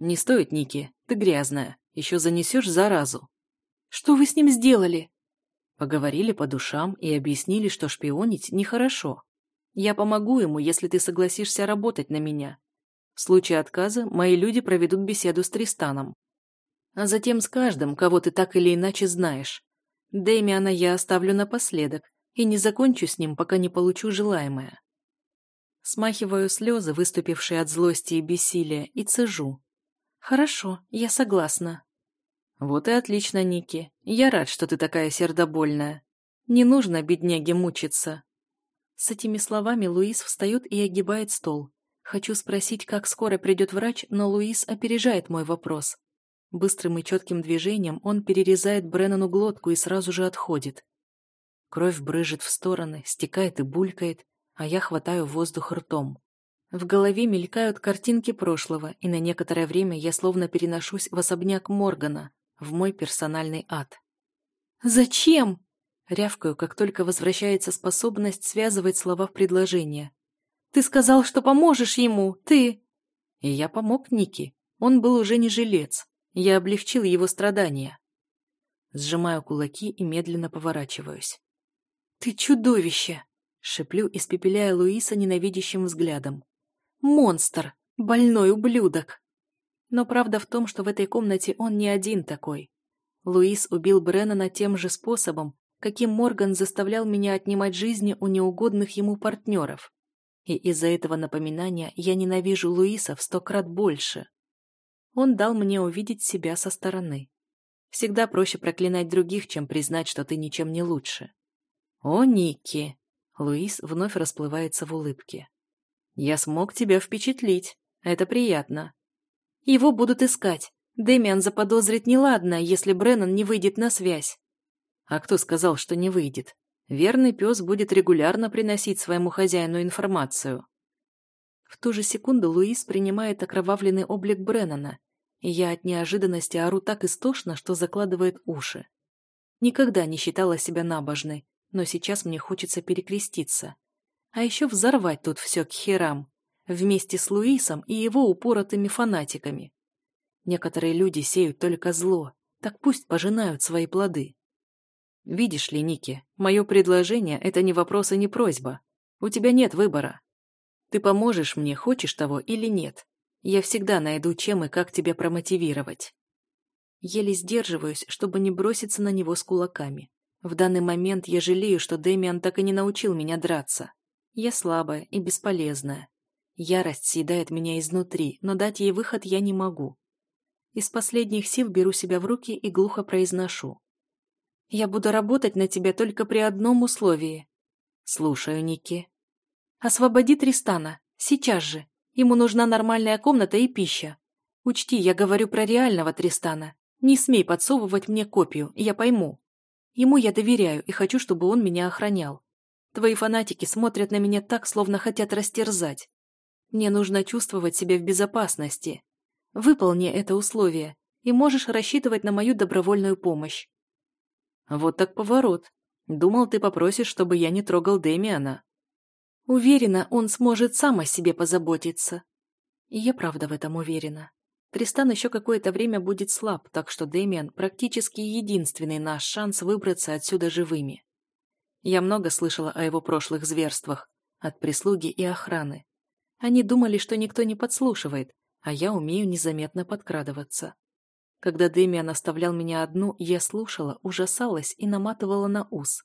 «Не стоит, Ники, ты грязная, еще занесешь заразу». «Что вы с ним сделали?» Поговорили по душам и объяснили, что шпионить нехорошо. Я помогу ему, если ты согласишься работать на меня. В случае отказа мои люди проведут беседу с Тристаном. А затем с каждым, кого ты так или иначе знаешь. Дэмиана я оставлю напоследок и не закончу с ним, пока не получу желаемое. Смахиваю слезы, выступившие от злости и бессилия, и цежу. «Хорошо, я согласна». «Вот и отлично, Ники. Я рад, что ты такая сердобольная. Не нужно бедняге мучиться». С этими словами Луис встает и огибает стол. Хочу спросить, как скоро придет врач, но Луис опережает мой вопрос. Быстрым и четким движением он перерезает Бреннану глотку и сразу же отходит. Кровь брыжет в стороны, стекает и булькает, а я хватаю воздух ртом. В голове мелькают картинки прошлого, и на некоторое время я словно переношусь в особняк Моргана, в мой персональный ад. «Зачем?» Рявкаю, как только возвращается способность связывать слова в предложение. «Ты сказал, что поможешь ему, ты...» И я помог Нике. Он был уже не жилец. Я облегчил его страдания. Сжимаю кулаки и медленно поворачиваюсь. «Ты чудовище!» — шеплю, испепеляя Луиса ненавидящим взглядом. «Монстр! Больной ублюдок!» Но правда в том, что в этой комнате он не один такой. Луис убил Бреннана тем же способом, каким Морган заставлял меня отнимать жизни у неугодных ему партнеров. И из-за этого напоминания я ненавижу Луиса в сто крат больше. Он дал мне увидеть себя со стороны. Всегда проще проклинать других, чем признать, что ты ничем не лучше. «О, Ники!» Луис вновь расплывается в улыбке. «Я смог тебя впечатлить. Это приятно». «Его будут искать. Дэмиан заподозрит неладно, если Бреннан не выйдет на связь». «А кто сказал, что не выйдет? Верный пес будет регулярно приносить своему хозяину информацию». В ту же секунду Луис принимает окровавленный облик Бреннана, и я от неожиданности ору так истошно, что закладывает уши. Никогда не считала себя набожной, но сейчас мне хочется перекреститься. А еще взорвать тут все к херам, вместе с Луисом и его упоротыми фанатиками. Некоторые люди сеют только зло, так пусть пожинают свои плоды. Видишь ли, Ники, мое предложение — это не вопрос и не просьба. У тебя нет выбора. Ты поможешь мне, хочешь того или нет. Я всегда найду, чем и как тебя промотивировать. Еле сдерживаюсь, чтобы не броситься на него с кулаками. В данный момент я жалею, что Дэмиан так и не научил меня драться. Я слабая и бесполезная. Ярость съедает меня изнутри, но дать ей выход я не могу. Из последних сил беру себя в руки и глухо произношу. «Я буду работать на тебя только при одном условии». «Слушаю, Ники». «Освободи Тристана. Сейчас же. Ему нужна нормальная комната и пища. Учти, я говорю про реального Тристана. Не смей подсовывать мне копию, я пойму. Ему я доверяю и хочу, чтобы он меня охранял. Твои фанатики смотрят на меня так, словно хотят растерзать. Мне нужно чувствовать себя в безопасности. Выполни это условие, и можешь рассчитывать на мою добровольную помощь. Вот так поворот. Думал, ты попросишь, чтобы я не трогал Демиана. Уверена, он сможет сам о себе позаботиться. И я правда в этом уверена. Тристан еще какое-то время будет слаб, так что Дэмиан практически единственный наш шанс выбраться отсюда живыми. Я много слышала о его прошлых зверствах, от прислуги и охраны. Они думали, что никто не подслушивает, а я умею незаметно подкрадываться. Когда Дэмиан оставлял меня одну, я слушала, ужасалась и наматывала на ус.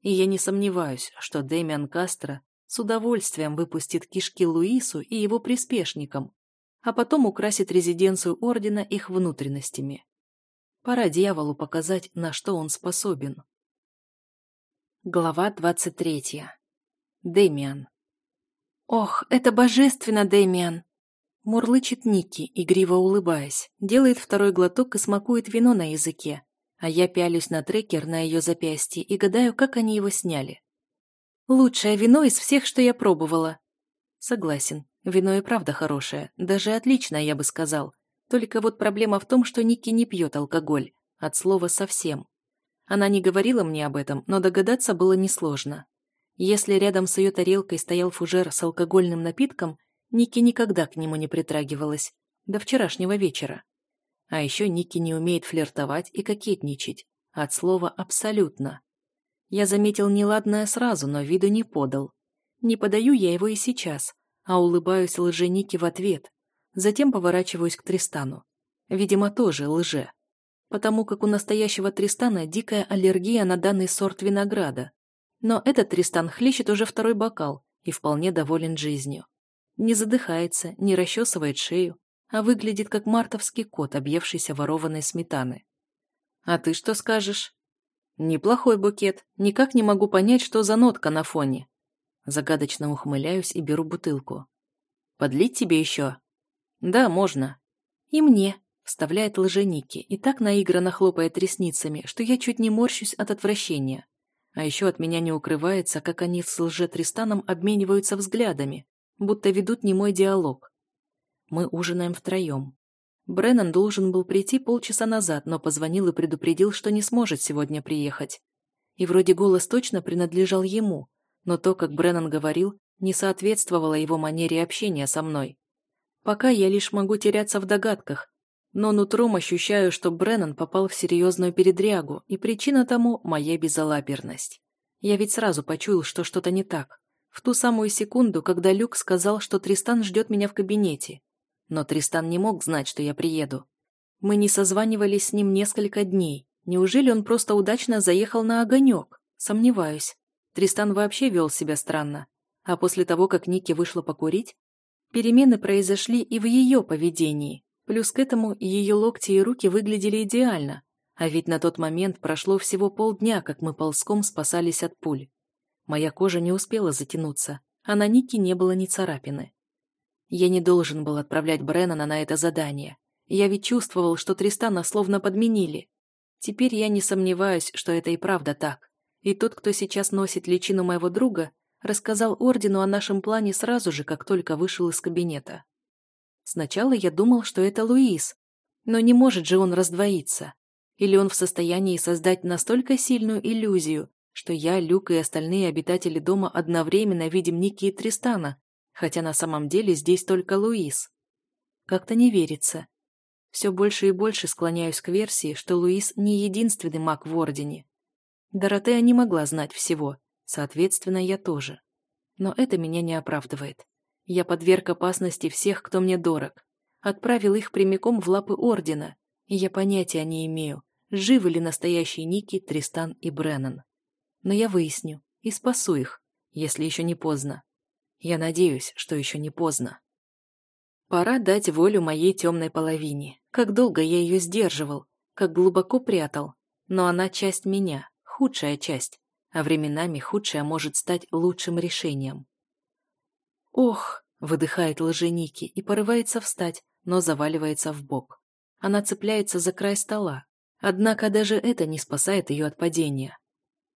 И я не сомневаюсь, что Дэмиан Кастро с удовольствием выпустит кишки Луису и его приспешникам, а потом украсит резиденцию Ордена их внутренностями. Пора дьяволу показать, на что он способен. Глава двадцать третья. Дэмиан. «Ох, это божественно, Дэмиан!» Мурлычет Ники, игриво улыбаясь, делает второй глоток и смакует вино на языке, а я пялюсь на трекер на ее запястье и гадаю, как они его сняли. «Лучшее вино из всех, что я пробовала». Согласен, Вино и правда хорошее, даже отличное, я бы сказал. Только вот проблема в том, что Ники не пьет алкоголь. От слова совсем. Она не говорила мне об этом, но догадаться было несложно. Если рядом с ее тарелкой стоял фужер с алкогольным напитком, Ники никогда к нему не притрагивалась. до вчерашнего вечера. А еще Ники не умеет флиртовать и кокетничать. От слова «абсолютно». Я заметил неладное сразу, но виду не подал. Не подаю я его и сейчас, а улыбаюсь лженике в ответ. Затем поворачиваюсь к Тристану. Видимо, тоже лже. Потому как у настоящего Тристана дикая аллергия на данный сорт винограда. Но этот Тристан хлещет уже второй бокал и вполне доволен жизнью. Не задыхается, не расчесывает шею, а выглядит как мартовский кот, объевшийся ворованной сметаны. «А ты что скажешь?» «Неплохой букет. Никак не могу понять, что за нотка на фоне». Загадочно ухмыляюсь и беру бутылку. «Подлить тебе еще?» «Да, можно». «И мне», — вставляет лженики, и так наигранно хлопает ресницами, что я чуть не морщусь от отвращения. А еще от меня не укрывается, как они с лже-тристаном обмениваются взглядами, будто ведут немой диалог. Мы ужинаем втроем. Бреннан должен был прийти полчаса назад, но позвонил и предупредил, что не сможет сегодня приехать. И вроде голос точно принадлежал ему, но то, как Бреннан говорил, не соответствовало его манере общения со мной. Пока я лишь могу теряться в догадках, но нутром ощущаю, что Бреннан попал в серьезную передрягу, и причина тому – моя безалаберность. Я ведь сразу почуял, что что-то не так. В ту самую секунду, когда Люк сказал, что Тристан ждет меня в кабинете. Но Тристан не мог знать, что я приеду. Мы не созванивались с ним несколько дней. Неужели он просто удачно заехал на огонек? Сомневаюсь. Тристан вообще вел себя странно. А после того, как Ники вышла покурить, перемены произошли и в ее поведении. Плюс к этому ее локти и руки выглядели идеально. А ведь на тот момент прошло всего полдня, как мы ползком спасались от пуль. Моя кожа не успела затянуться, а на Нике не было ни царапины. Я не должен был отправлять Бреннана на это задание. Я ведь чувствовал, что Тристана словно подменили. Теперь я не сомневаюсь, что это и правда так. И тот, кто сейчас носит личину моего друга, рассказал Ордену о нашем плане сразу же, как только вышел из кабинета. Сначала я думал, что это Луис, но не может же он раздвоиться. Или он в состоянии создать настолько сильную иллюзию, что я, Люк и остальные обитатели дома одновременно видим Ники и Тристана, хотя на самом деле здесь только Луис. Как-то не верится. Все больше и больше склоняюсь к версии, что Луис не единственный маг в Ордене. Доротея не могла знать всего, соответственно, я тоже. Но это меня не оправдывает. Я подверг опасности всех, кто мне дорог. Отправил их прямиком в лапы Ордена, я понятия не имею, живы ли настоящие Ники, Тристан и Бреннан. Но я выясню и спасу их, если еще не поздно. Я надеюсь, что еще не поздно. Пора дать волю моей темной половине. Как долго я ее сдерживал, как глубоко прятал. Но она часть меня, худшая часть, а временами худшая может стать лучшим решением. «Ох!» — выдыхает лженики и порывается встать, но заваливается в бок. Она цепляется за край стола, однако даже это не спасает ее от падения.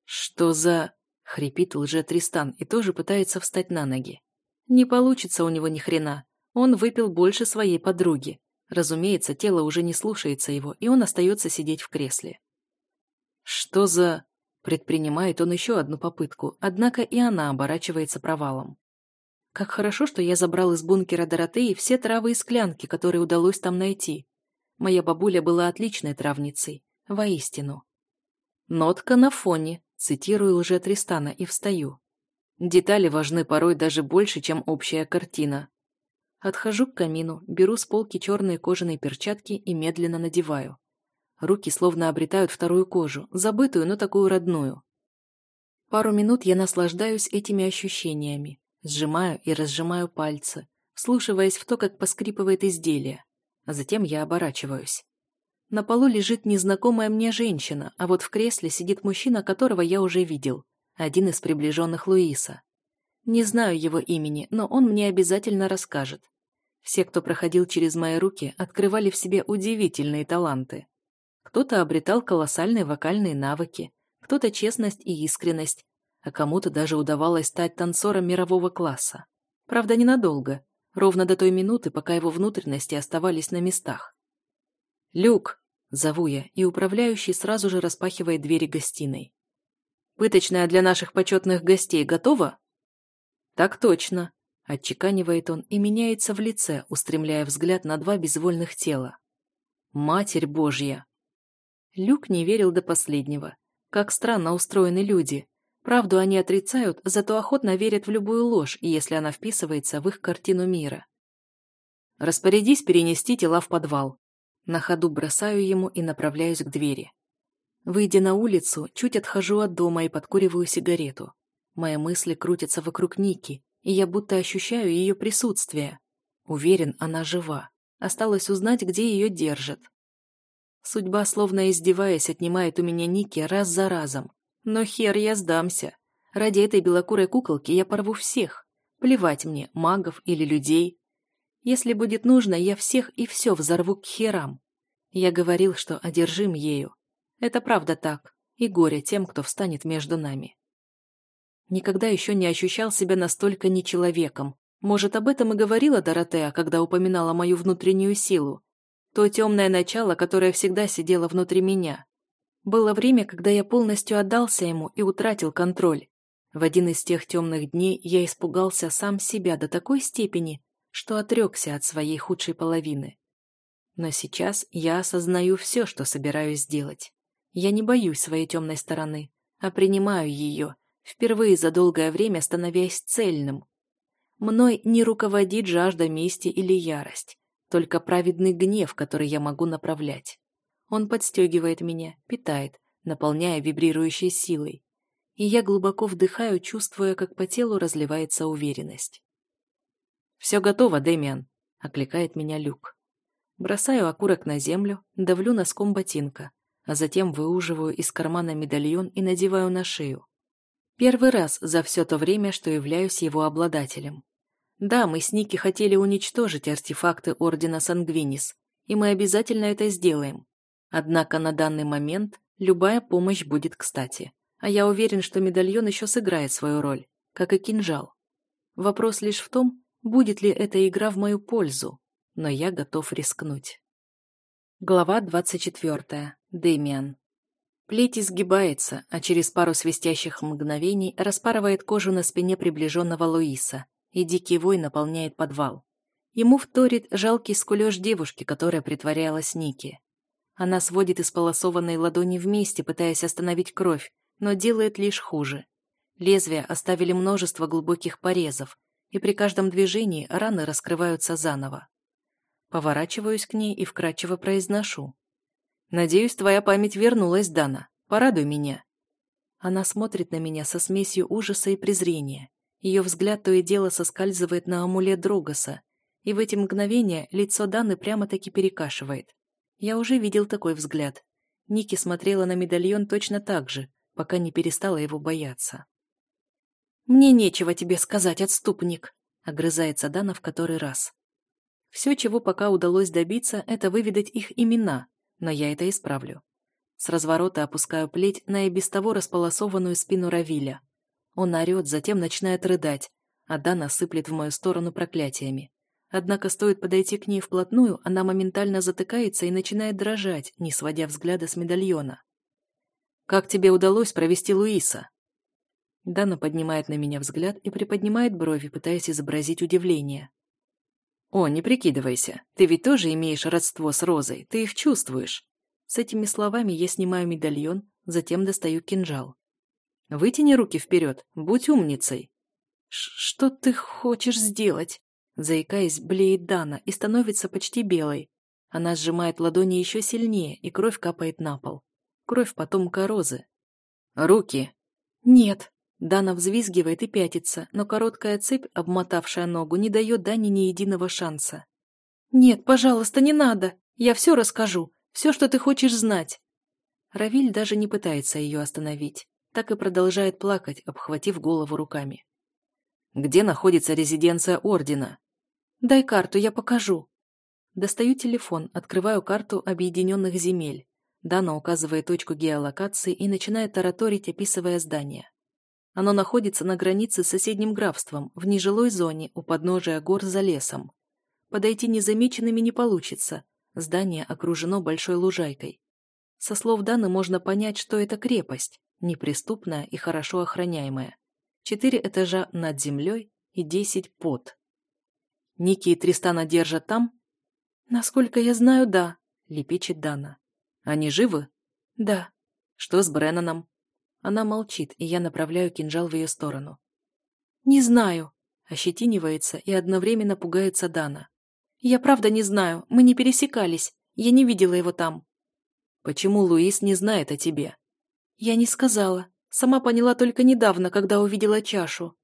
«Что за...» — хрипит лже Тристан и тоже пытается встать на ноги. Не получится у него ни хрена. Он выпил больше своей подруги. Разумеется, тело уже не слушается его, и он остается сидеть в кресле. «Что за...» Предпринимает он еще одну попытку, однако и она оборачивается провалом. Как хорошо, что я забрал из бункера Доротеи все травы и склянки, которые удалось там найти. Моя бабуля была отличной травницей, воистину. Нотка на фоне, цитирую лже Тристана и встаю. Детали важны порой даже больше, чем общая картина. Отхожу к камину, беру с полки черные кожаные перчатки и медленно надеваю. Руки словно обретают вторую кожу, забытую, но такую родную. Пару минут я наслаждаюсь этими ощущениями, сжимаю и разжимаю пальцы, вслушиваясь в то, как поскрипывает изделие. А затем я оборачиваюсь. На полу лежит незнакомая мне женщина, а вот в кресле сидит мужчина, которого я уже видел, один из приближенных Луиса. Не знаю его имени, но он мне обязательно расскажет. Все, кто проходил через мои руки, открывали в себе удивительные таланты. Кто-то обретал колоссальные вокальные навыки, кто-то честность и искренность, а кому-то даже удавалось стать танцором мирового класса. Правда, ненадолго, ровно до той минуты, пока его внутренности оставались на местах. «Люк!» – зову я, и управляющий сразу же распахивает двери гостиной. «Пыточная для наших почетных гостей готова?» «Так точно», – Отчеканивает он и меняется в лице, устремляя взгляд на два безвольных тела. Матерь Божья! Люк не верил до последнего. Как странно устроены люди. Правду они отрицают, зато охотно верят в любую ложь, если она вписывается в их картину мира. Распорядись перенести тела в подвал. На ходу бросаю ему и направляюсь к двери. Выйдя на улицу, чуть отхожу от дома и подкуриваю сигарету. Мои мысли крутятся вокруг Ники, и я будто ощущаю ее присутствие. Уверен, она жива. Осталось узнать, где ее держат. Судьба, словно издеваясь, отнимает у меня Ники раз за разом. Но хер я сдамся. Ради этой белокурой куколки я порву всех. Плевать мне, магов или людей. Если будет нужно, я всех и все взорву к херам. Я говорил, что одержим ею. Это правда так. И горе тем, кто встанет между нами. Никогда еще не ощущал себя настолько нечеловеком. Может, об этом и говорила Доротея, когда упоминала мою внутреннюю силу. То темное начало, которое всегда сидело внутри меня. Было время, когда я полностью отдался ему и утратил контроль. В один из тех темных дней я испугался сам себя до такой степени, что отрекся от своей худшей половины. Но сейчас я осознаю все, что собираюсь сделать. Я не боюсь своей темной стороны, а принимаю ее – впервые за долгое время становясь цельным. Мной не руководит жажда мести или ярость, только праведный гнев, который я могу направлять. Он подстегивает меня, питает, наполняя вибрирующей силой. И я глубоко вдыхаю, чувствуя, как по телу разливается уверенность. «Все готово, Дэмиан», — окликает меня Люк. Бросаю окурок на землю, давлю носком ботинка, а затем выуживаю из кармана медальон и надеваю на шею. Первый раз за все то время, что являюсь его обладателем. Да, мы с Ники хотели уничтожить артефакты Ордена Сангвинис, и мы обязательно это сделаем. Однако на данный момент любая помощь будет кстати. А я уверен, что медальон еще сыграет свою роль, как и кинжал. Вопрос лишь в том, будет ли эта игра в мою пользу, но я готов рискнуть. Глава 24. Дэмиан. Плеть изгибается, а через пару свистящих мгновений распарывает кожу на спине приближенного Луиса, и дикий вой наполняет подвал. Ему вторит жалкий скулеж девушки, которая притворялась Ники. Она сводит исполосованные ладони вместе, пытаясь остановить кровь, но делает лишь хуже. Лезвия оставили множество глубоких порезов, и при каждом движении раны раскрываются заново. Поворачиваюсь к ней и вкрадчиво произношу. «Надеюсь, твоя память вернулась, Дана. Порадуй меня». Она смотрит на меня со смесью ужаса и презрения. Ее взгляд то и дело соскальзывает на амулет Дрогоса, и в эти мгновения лицо Даны прямо-таки перекашивает. Я уже видел такой взгляд. Ники смотрела на медальон точно так же, пока не перестала его бояться. «Мне нечего тебе сказать, отступник», — огрызается Дана в который раз. Все, чего пока удалось добиться, это выведать их имена, но я это исправлю. С разворота опускаю плеть на и без того располосованную спину Равиля. Он орет, затем начинает рыдать, а Дана сыплет в мою сторону проклятиями. Однако стоит подойти к ней вплотную, она моментально затыкается и начинает дрожать, не сводя взгляда с медальона. «Как тебе удалось провести Луиса?» Дана поднимает на меня взгляд и приподнимает брови, пытаясь изобразить удивление. «О, не прикидывайся. Ты ведь тоже имеешь родство с Розой. Ты их чувствуешь». С этими словами я снимаю медальон, затем достаю кинжал. «Вытяни руки вперед. Будь умницей». «Что ты хочешь сделать?» Заикаясь, блеет Дана и становится почти белой. Она сжимает ладони еще сильнее, и кровь капает на пол. Кровь потомка Розы. «Руки!» «Нет!» Дана взвизгивает и пятится, но короткая цепь, обмотавшая ногу, не дает Дане ни единого шанса. «Нет, пожалуйста, не надо! Я все расскажу! Все, что ты хочешь знать!» Равиль даже не пытается ее остановить, так и продолжает плакать, обхватив голову руками. «Где находится резиденция Ордена?» «Дай карту, я покажу». Достаю телефон, открываю карту объединенных земель. Дана указывает точку геолокации и начинает тараторить, описывая здание. Оно находится на границе с соседним графством, в нежилой зоне, у подножия гор за лесом. Подойти незамеченными не получится. Здание окружено большой лужайкой. Со слов Даны можно понять, что это крепость, неприступная и хорошо охраняемая. Четыре этажа над землей и десять под. Ники и Тристана держат там? Насколько я знаю, да, лепечет Дана. Они живы? Да. Что с Бреннаном? Она молчит, и я направляю кинжал в ее сторону. Не знаю. Ощетинивается и одновременно пугается Дана. Я правда не знаю, мы не пересекались. Я не видела его там. Почему Луис не знает о тебе? Я не сказала. Сама поняла только недавно, когда увидела чашу.